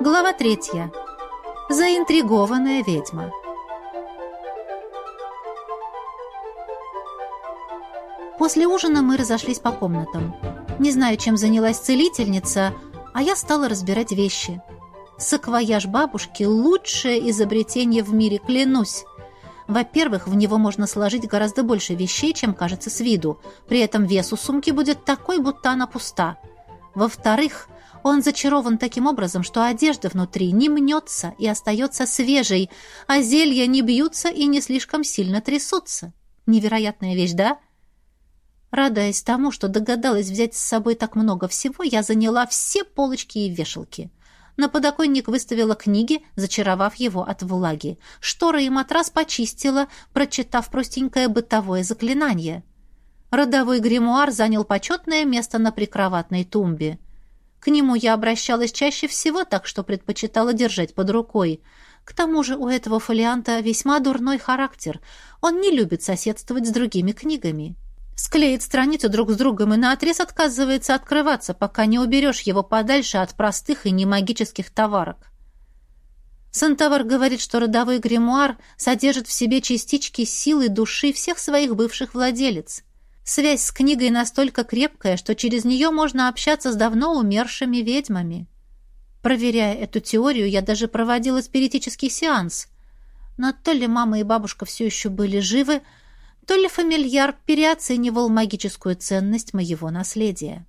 Глава третья. Заинтригованная ведьма. После ужина мы разошлись по комнатам. Не знаю, чем занялась целительница, а я стала разбирать вещи. Саквояж бабушки – лучшее изобретение в мире, клянусь. Во-первых, в него можно сложить гораздо больше вещей, чем кажется с виду. При этом вес у сумки будет такой, будто она пуста. Во-вторых, он зачарован таким образом, что одежда внутри не мнется и остается свежей, а зелья не бьются и не слишком сильно трясутся. Невероятная вещь, да? Радуясь тому, что догадалась взять с собой так много всего, я заняла все полочки и вешалки. На подоконник выставила книги, зачаровав его от влаги. Шторы и матрас почистила, прочитав простенькое бытовое заклинание. Родовой гримуар занял почетное место на прикроватной тумбе. К нему я обращалась чаще всего, так что предпочитала держать под рукой. К тому же у этого фолианта весьма дурной характер. Он не любит соседствовать с другими книгами. Склеит страницу друг с другом и наотрез отказывается открываться, пока не уберешь его подальше от простых и немагических товарок. Сантавар говорит, что родовой гримуар содержит в себе частички силы души всех своих бывших владелец. Связь с книгой настолько крепкая, что через нее можно общаться с давно умершими ведьмами. Проверяя эту теорию, я даже проводила спиритический сеанс. Но то ли мама и бабушка все еще были живы, то ли фамильяр переоценивал магическую ценность моего наследия.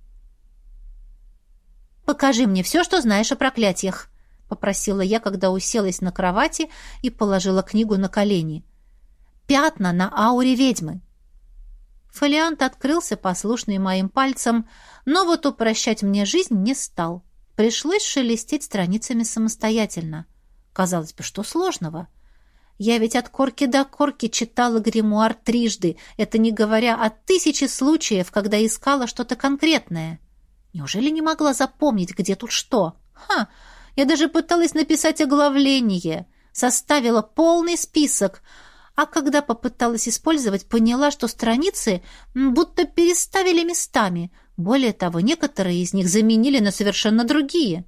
«Покажи мне все, что знаешь о проклятиях», — попросила я, когда уселась на кровати и положила книгу на колени. «Пятна на ауре ведьмы. Фолиант открылся, послушный моим пальцам, но вот упрощать мне жизнь не стал. Пришлось шелестеть страницами самостоятельно. Казалось бы, что сложного? Я ведь от корки до корки читала гримуар трижды, это не говоря о тысяче случаев, когда искала что-то конкретное. Неужели не могла запомнить, где тут что? Ха! Я даже пыталась написать оглавление, составила полный список — а когда попыталась использовать, поняла, что страницы будто переставили местами. Более того, некоторые из них заменили на совершенно другие.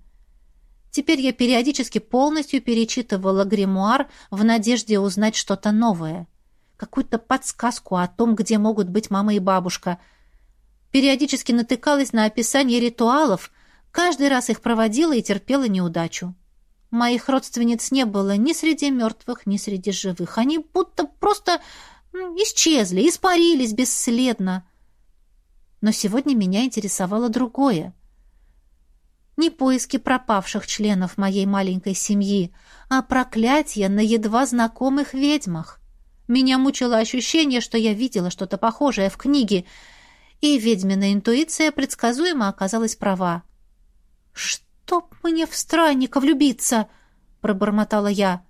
Теперь я периодически полностью перечитывала гримуар в надежде узнать что-то новое. Какую-то подсказку о том, где могут быть мама и бабушка. Периодически натыкалась на описание ритуалов, каждый раз их проводила и терпела неудачу. Моих родственниц не было ни среди мертвых, ни среди живых. Они будто просто исчезли, испарились бесследно. Но сегодня меня интересовало другое. Не поиски пропавших членов моей маленькой семьи, а проклятие на едва знакомых ведьмах. Меня мучило ощущение, что я видела что-то похожее в книге, и ведьмина интуиция предсказуемо оказалась права. Что? «Чтоб мне в странника влюбиться!» — пробормотала я.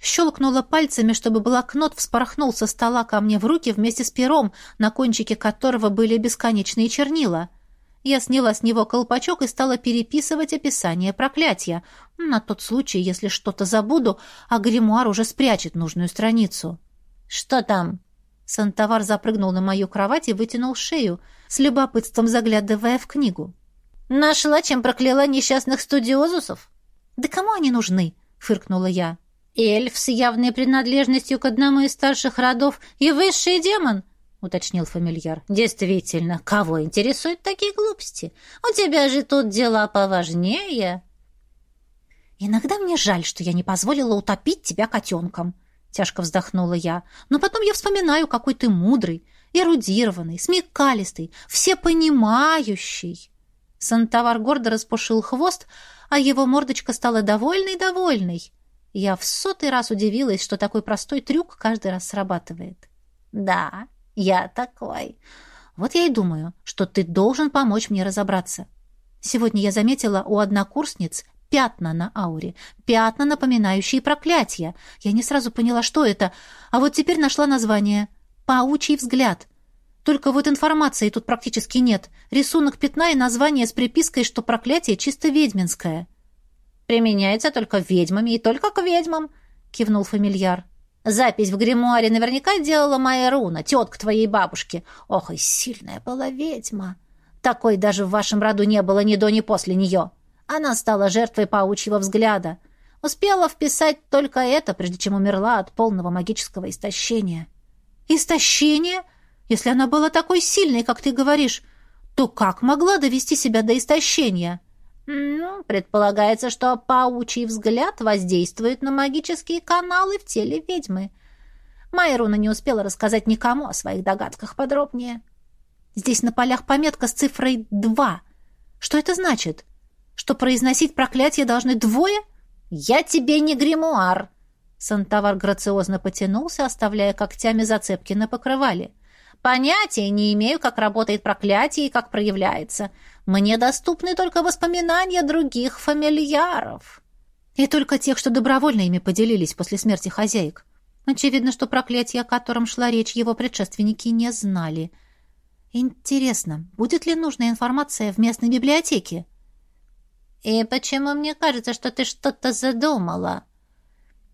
Щелкнула пальцами, чтобы блокнот вспорхнул со стола ко мне в руки вместе с пером, на кончике которого были бесконечные чернила. Я сняла с него колпачок и стала переписывать описание проклятия, на тот случай, если что-то забуду, а гримуар уже спрячет нужную страницу. «Что там?» Сантовар запрыгнул на мою кровать и вытянул шею, с любопытством заглядывая в книгу. Нашла, чем прокляла несчастных студиозусов? Да кому они нужны? фыркнула я. Эльф с явной принадлежностью к одному из старших родов и высший демон, уточнил фамильяр. Действительно, кого интересуют такие глупости? У тебя же тут дела поважнее. Иногда мне жаль, что я не позволила утопить тебя котенком, тяжко вздохнула я. Но потом я вспоминаю, какой ты мудрый, эрудированный, смекалистый, всепонимающий. Сантовар гордо распушил хвост, а его мордочка стала довольной-довольной. Я в сотый раз удивилась, что такой простой трюк каждый раз срабатывает. «Да, я такой. Вот я и думаю, что ты должен помочь мне разобраться. Сегодня я заметила у однокурсниц пятна на ауре, пятна, напоминающие проклятия. Я не сразу поняла, что это, а вот теперь нашла название «Паучий взгляд». Только вот информации тут практически нет. Рисунок пятна и название с припиской, что проклятие чисто ведьминское. «Применяется только ведьмами и только к ведьмам», — кивнул фамильяр. «Запись в гримуаре наверняка делала моя руна, тетка твоей бабушки. Ох, и сильная была ведьма. Такой даже в вашем роду не было ни до, ни после нее. Она стала жертвой паучьего взгляда. Успела вписать только это, прежде чем умерла от полного магического истощения. Истощение? Если она была такой сильной, как ты говоришь, то как могла довести себя до истощения? Ну, предполагается, что паучий взгляд воздействует на магические каналы в теле ведьмы. Майруна не успела рассказать никому о своих догадках подробнее. Здесь на полях пометка с цифрой «два». Что это значит? Что произносить проклятие должны двое? Я тебе не гримуар. Сантавар грациозно потянулся, оставляя когтями зацепки на покрывале. Понятия не имею, как работает проклятие и как проявляется. Мне доступны только воспоминания других фамильяров. И только тех, что добровольно ими поделились после смерти хозяек. Очевидно, что проклятие, о котором шла речь, его предшественники не знали. Интересно, будет ли нужная информация в местной библиотеке? «И почему мне кажется, что ты что-то задумала?»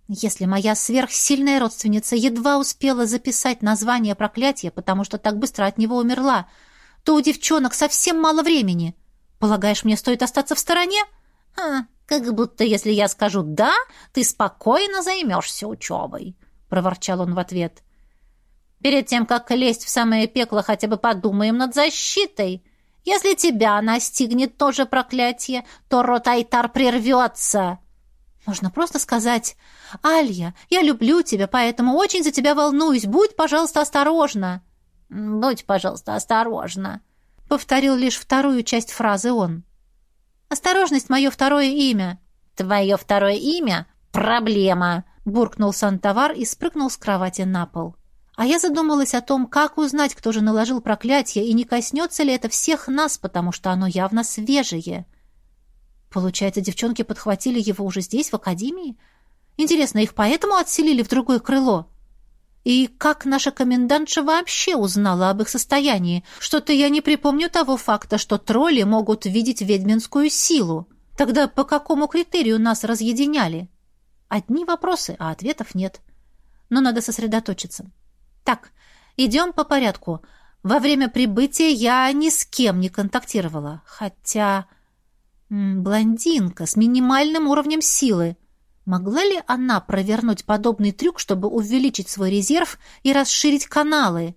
Если моя сверхсильная родственница едва успела записать название проклятия, потому что так быстро от него умерла, то у девчонок совсем мало времени. Полагаешь, мне стоит остаться в стороне? А, как будто если я скажу «да», ты спокойно займешься учебой», — проворчал он в ответ. «Перед тем, как лезть в самое пекло, хотя бы подумаем над защитой. Если тебя настигнет тоже проклятие, то рот Айтар прервется». Можно просто сказать «Алья, я люблю тебя, поэтому очень за тебя волнуюсь. Будь, пожалуйста, осторожна». «Будь, пожалуйста, осторожна», — повторил лишь вторую часть фразы он. «Осторожность — мое второе имя». «Твое второе имя — проблема», — буркнул Сантавар и спрыгнул с кровати на пол. А я задумалась о том, как узнать, кто же наложил проклятие, и не коснется ли это всех нас, потому что оно явно свежее. Получается, девчонки подхватили его уже здесь, в академии? Интересно, их поэтому отселили в другое крыло? И как наша комендантша вообще узнала об их состоянии? Что-то я не припомню того факта, что тролли могут видеть ведьминскую силу. Тогда по какому критерию нас разъединяли? Одни вопросы, а ответов нет. Но надо сосредоточиться. Так, идем по порядку. Во время прибытия я ни с кем не контактировала. Хотя... Блондинка с минимальным уровнем силы. Могла ли она провернуть подобный трюк, чтобы увеличить свой резерв и расширить каналы?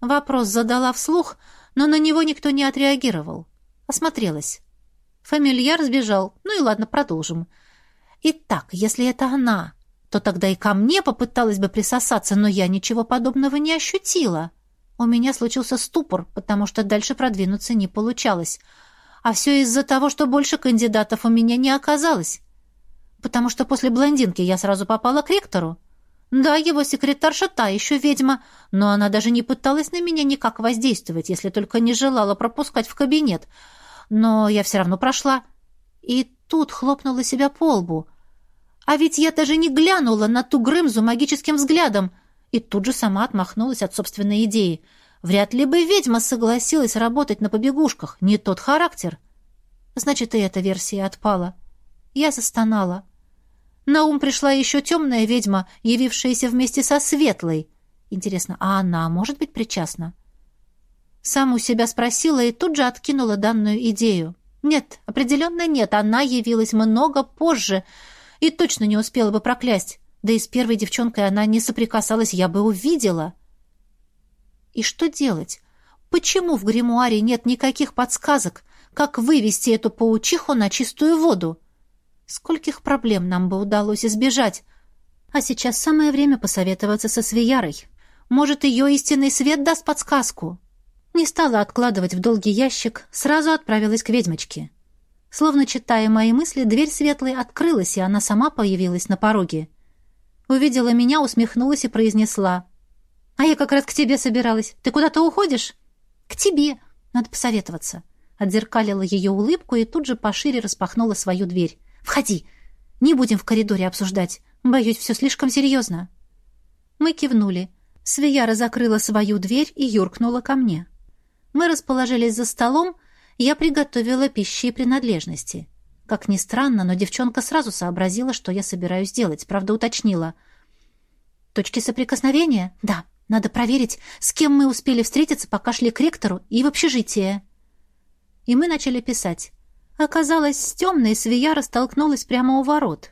Вопрос задала вслух, но на него никто не отреагировал. Осмотрелась. Фамильяр сбежал. Ну и ладно, продолжим. Итак, если это она, то тогда и ко мне попыталась бы присосаться, но я ничего подобного не ощутила. У меня случился ступор, потому что дальше продвинуться не получалось. А все из-за того, что больше кандидатов у меня не оказалось. Потому что после блондинки я сразу попала к ректору. Да, его секретарша та еще ведьма, но она даже не пыталась на меня никак воздействовать, если только не желала пропускать в кабинет. Но я все равно прошла. И тут хлопнула себя по лбу. А ведь я даже не глянула на ту Грымзу магическим взглядом и тут же сама отмахнулась от собственной идеи — Вряд ли бы ведьма согласилась работать на побегушках. Не тот характер. Значит, и эта версия отпала. Я застонала. На ум пришла еще темная ведьма, явившаяся вместе со светлой. Интересно, а она может быть причастна? Саму себя спросила и тут же откинула данную идею. Нет, определенно нет, она явилась много позже и точно не успела бы проклясть. Да и с первой девчонкой она не соприкасалась, я бы увидела. — и что делать? Почему в гримуаре нет никаких подсказок, как вывести эту паучиху на чистую воду? Скольких проблем нам бы удалось избежать? А сейчас самое время посоветоваться со Свиярой. Может, ее истинный свет даст подсказку? Не стала откладывать в долгий ящик, сразу отправилась к ведьмочке. Словно читая мои мысли, дверь светлой открылась, и она сама появилась на пороге. Увидела меня, усмехнулась и произнесла. А я как раз к тебе собиралась. Ты куда-то уходишь? К тебе. Надо посоветоваться. Отзеркалила ее улыбку и тут же пошире распахнула свою дверь. Входи. Не будем в коридоре обсуждать. Боюсь, все слишком серьезно. Мы кивнули. Свияра закрыла свою дверь и юркнула ко мне. Мы расположились за столом, я приготовила пищи и принадлежности. Как ни странно, но девчонка сразу сообразила, что я собираюсь делать, правда уточнила. «Точки соприкосновения?» «Да». Надо проверить, с кем мы успели встретиться, пока шли к ректору и в общежитие. И мы начали писать. Оказалось, с темной свия растолкнулась прямо у ворот.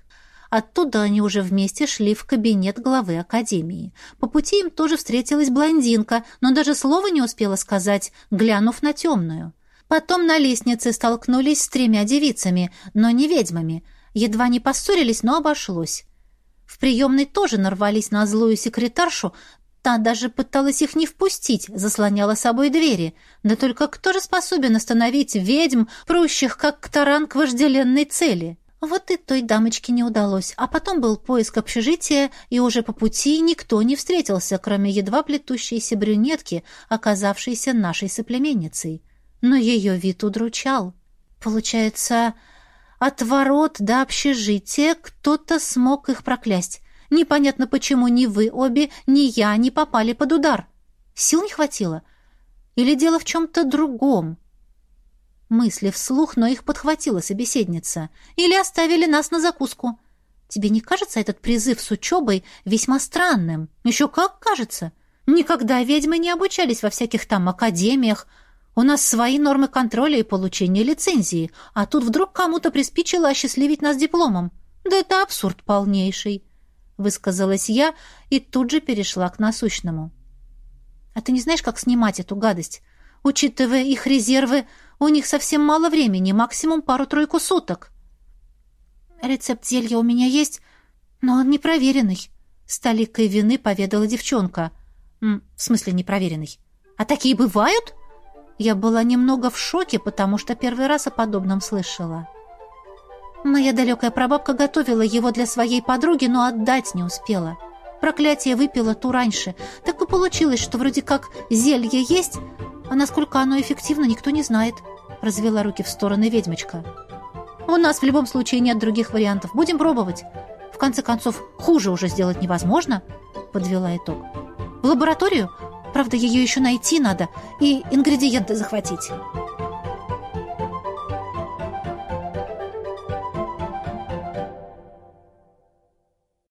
Оттуда они уже вместе шли в кабинет главы академии. По пути им тоже встретилась блондинка, но даже слова не успела сказать, глянув на темную. Потом на лестнице столкнулись с тремя девицами, но не ведьмами. Едва не поссорились, но обошлось. В приемной тоже нарвались на злую секретаршу, Та даже пыталась их не впустить, заслоняла собой двери. Да только кто же способен остановить ведьм, прущих как таран к вожделенной цели? Вот и той дамочке не удалось. А потом был поиск общежития, и уже по пути никто не встретился, кроме едва плетущейся брюнетки, оказавшейся нашей соплеменницей. Но ее вид удручал. Получается, от ворот до общежития кто-то смог их проклясть. Непонятно, почему ни вы обе, ни я не попали под удар. Сил не хватило? Или дело в чем-то другом? Мысли вслух, но их подхватила собеседница. Или оставили нас на закуску. Тебе не кажется этот призыв с учебой весьма странным? Еще как кажется. Никогда ведьмы не обучались во всяких там академиях. У нас свои нормы контроля и получения лицензии, а тут вдруг кому-то приспичило осчастливить нас дипломом. Да это абсурд полнейший высказалась я и тут же перешла к насущному. А ты не знаешь, как снимать эту гадость? Учитывая их резервы, у них совсем мало времени, максимум пару-тройку суток. Рецепт зелья у меня есть, но он непроверенный. С толикой вины поведала девчонка. в смысле непроверенный? А такие бывают? Я была немного в шоке, потому что первый раз о подобном слышала. — Моя далекая прабабка готовила его для своей подруги, но отдать не успела. Проклятие выпила ту раньше. Так и получилось, что вроде как зелье есть, а насколько оно эффективно, никто не знает. Развела руки в стороны ведьмочка. У нас в любом случае нет других вариантов. Будем пробовать. В конце концов, хуже уже сделать невозможно, подвела итог. В лабораторию? Правда, ее еще найти надо и ингредиенты захватить.